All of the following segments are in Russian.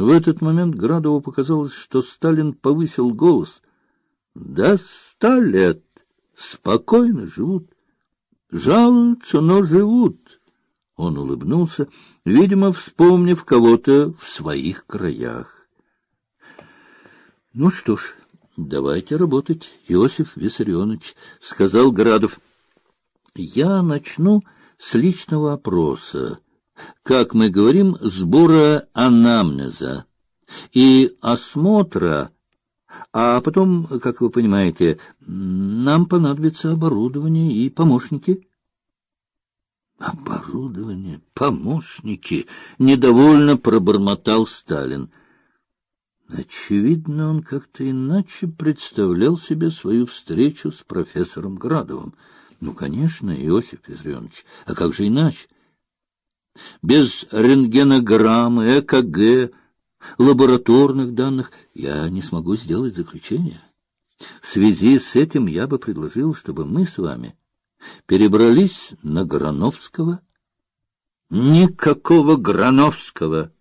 В этот момент Градову показалось, что Сталин повысил голос. Да ста лет спокойно живут, жалуются, но живут. Он улыбнулся, видимо, вспомнив кого-то в своих краях. Ну что ж, давайте работать, Иосиф Виссарионович, сказал Градов. Я начну с личного опроса, как мы говорим, сбора анамнеза и осмотра а потом, как вы понимаете, нам понадобится оборудование и помощники. Оборудование, помощники, недовольно пробормотал Сталин. Очевидно, он как-то иначе представлял себе свою встречу с профессором Градовым. Ну, конечно, Иосиф Виссарионович, а как же иначе? Без рентгенограммы, ЭКГ, лабораторных данных я не смогу сделать заключение. В связи с этим я бы предложил, чтобы мы с вами перебрались на Грановского. Никакого Грановского,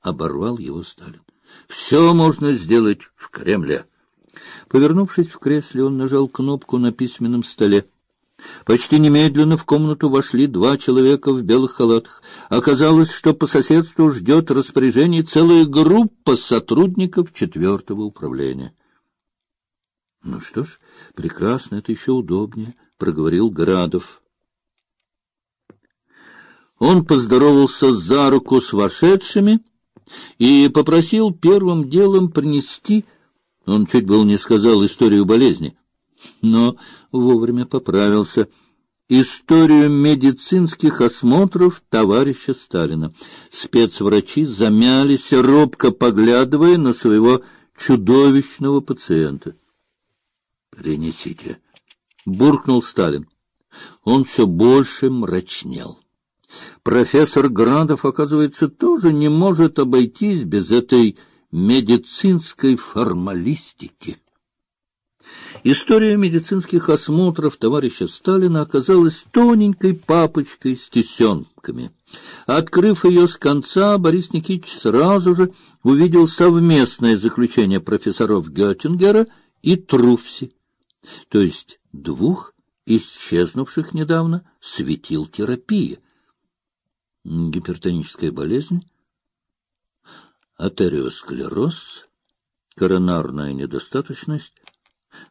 оборвал его Сталин. Все можно сделать в Кремле. Повернувшись в кресле, он нажал кнопку на письменном столе. Почти немедленно в комнату вошли два человека в белых халатах. Оказалось, что по соседству ждет распоряжение целая группа сотрудников четвертого управления. — Ну что ж, прекрасно, это еще удобнее, — проговорил Градов. Он поздоровался за руку с вошедшими и попросил первым делом принести, он чуть было не сказал историю болезни, но вовремя поправился. Историю медицинских осмотров товарища Сталина. Спецврачи замялись, робко поглядывая на своего чудовищного пациента. «Принесите», — буркнул Сталин. Он все больше мрачнел. Профессор Градов, оказывается, тоже не может обойтись без этой медицинской формалистики. История медицинских осмотров товарища Сталина оказалась тоненькой папочкой с тесенками. Открыв ее с конца, Борис Никитич сразу же увидел совместное заключение профессоров Геттингера и Труфси, то есть двух исчезнувших недавно светил терапии. Гипертоническая болезнь, атериосклероз, коронарная недостаточность,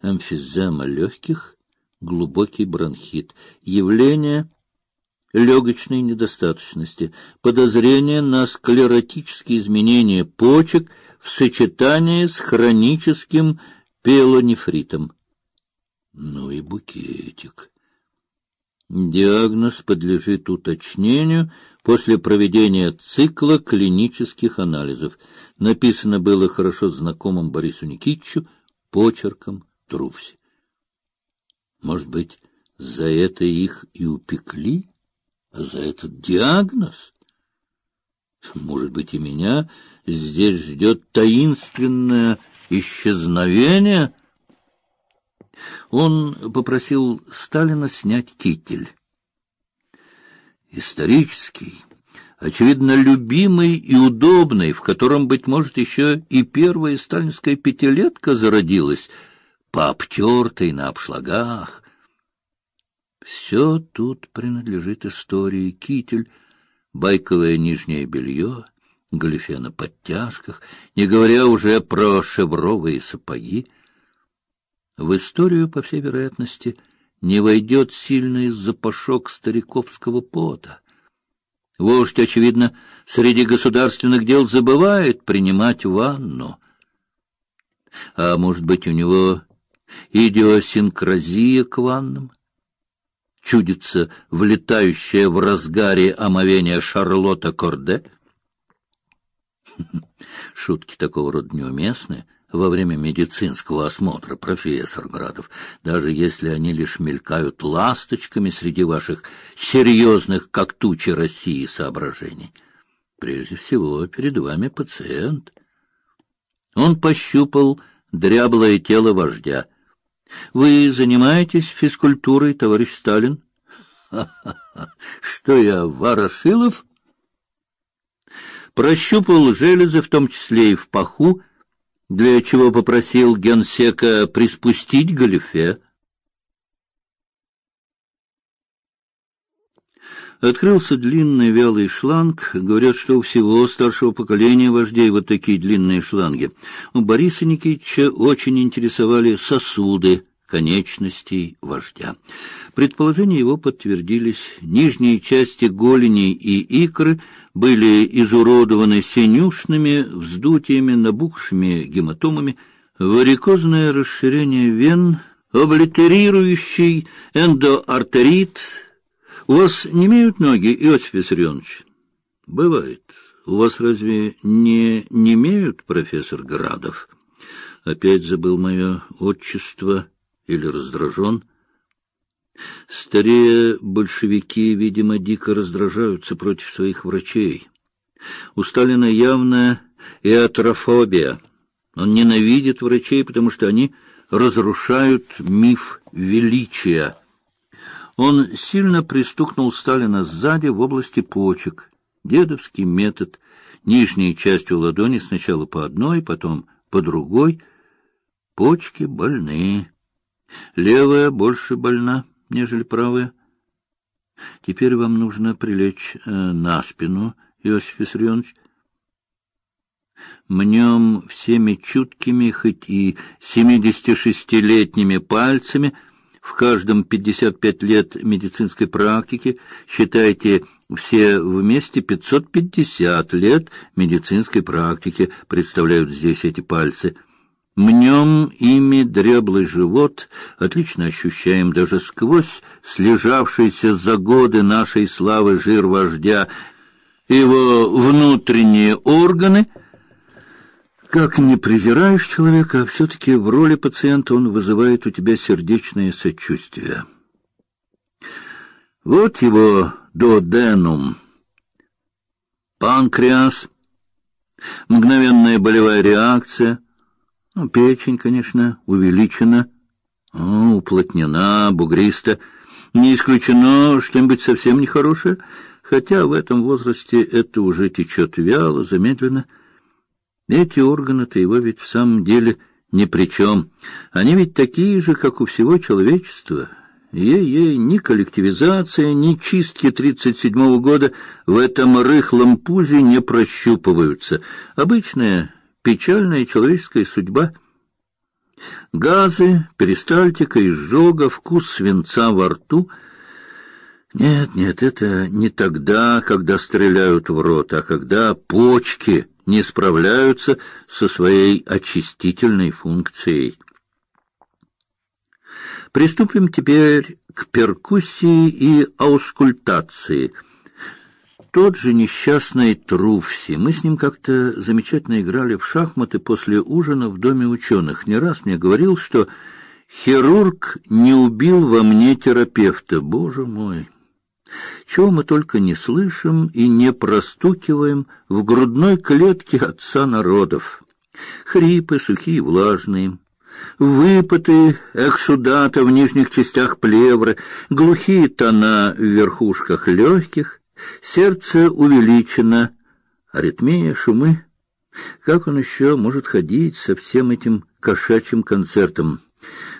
эмфизема легких, глубокий бронхит, явление легочной недостаточности, подозрение на склеротические изменения почек в сочетании с хроническим пелонефритом. Ну и букетик. Диагноз подлежит уточнению после проведения цикла клинических анализов. Написано было хорошо знакомым Борису Никитичу почерком Трупси. Может быть, за это их и упекли? За этот диагноз? Может быть, и меня здесь ждет таинственное исчезновение? Он попросил Сталина снять китель. Исторический, очевидно, любимый и удобный, в котором, быть может, еще и первая сталинская пятилетка зародилась — пообтертой на обшлагах. Все тут принадлежит истории. Китель, байковое нижнее белье, галифе на подтяжках, не говоря уже про шевровые сапоги. В историю, по всей вероятности, не войдет сильный запашок стариковского пота. Вождь, очевидно, среди государственных дел забывает принимать ванну. А может быть, у него идиосинкразия к ваннам, чудится влетающая в разгаре омовения Шарлотта Корде. Шутки такого рода неуместны во время медицинского осмотра, профессор Градов, даже если они лишь мелькают ласточками среди ваших серьезных, как тучи России, соображений. Прежде всего, перед вами пациент. Он пощупал дряблое тело вождя — вы занимаетесь физкультурой, товарищ Сталин? Что я, Ворошилов? прощупал железы, в том числе и в паху, для чего попросил генсека приспустить галифе. Открылся длинный вялый шланг. Говорят, что у всего старшего поколения вождей вот такие длинные шланги. У Бориса Никитича очень интересовали сосуды конечностей вождя. Предположения его подтвердились. Нижние части голени и икры были изуродованы синюшными вздутиями, набухшими гематомами, варикозное расширение вен, облитерирующий эндоартерит. У вас не имеют ноги, Иосиф Виссарионович? Бывает. У вас разве не не имеют, профессор Градов? Опять забыл мое отчество или раздражен. Старее большевики, видимо, дико раздражаются против своих врачей. У Сталина явная иатрофобия. Он ненавидит врачей, потому что они разрушают миф величия. Он сильно пристукнул Сталина сзади в области почек. Дедовский метод. Нижней частью ладони сначала по одной, потом по другой. Почки больны. Левая больше больна, нежели правая. Теперь вам нужно прилечь э, на спину, Иосиф Виссарионович. Мнем всеми чуткими, хоть и семидесятишестилетними пальцами, в каждом пятьдесят пять лет медицинской практики, считайте, все вместе пятьсот пятьдесят лет медицинской практики представляют здесь эти пальцы — Мнем ими дряблый живот, отлично ощущаем даже сквозь слежавшийся за годы нашей славы жир вождя, его внутренние органы. Как не презираешь человека, а все-таки в роли пациента он вызывает у тебя сердечное сочувствие. Вот его доденум, панкреас, мгновенная болевая реакция — ну, печень, конечно, увеличена, уплотнена, бугриста. Не исключено что-нибудь совсем нехорошее, хотя в этом возрасте это уже течет вяло, замедленно. Эти органы-то его ведь в самом деле ни при чем. Они ведь такие же, как у всего человечества. Ей-ей, ни коллективизация, ни чистки тридцать седьмого года в этом рыхлом пузе не прощупываются. Обычная печальная человеческая судьба. Газы, перистальтика, изжога, вкус свинца во рту. Нет, нет, это не тогда, когда стреляют в рот, а когда почки не справляются со своей очистительной функцией. Приступим теперь к перкуссии и аускультации – тот же несчастный Труфси. Мы с ним как-то замечательно играли в шахматы после ужина в доме ученых. Не раз мне говорил, что хирург не убил во мне терапевта. Боже мой! Чего мы только не слышим и не простукиваем в грудной клетке отца народов. Хрипы сухие, влажные, выпады эксудата в нижних частях плевры, глухие тона в верхушках легких — Сердце увеличено, аритмия, шумы. Как он еще может ходить со всем этим кошачьим концертом?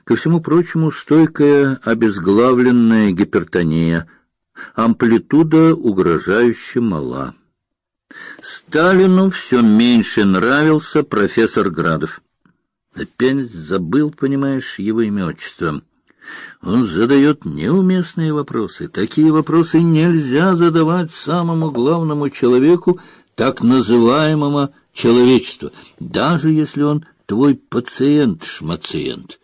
Ко всему прочему, стойкая обезглавленная гипертония, амплитуда угрожающе мала. Сталину все меньше нравился профессор Градов. Опять забыл, понимаешь, его имя отчество. Он задает неуместные вопросы. Такие вопросы нельзя задавать самому главному человеку так называемого человечества, даже если он твой пациент-шмациент.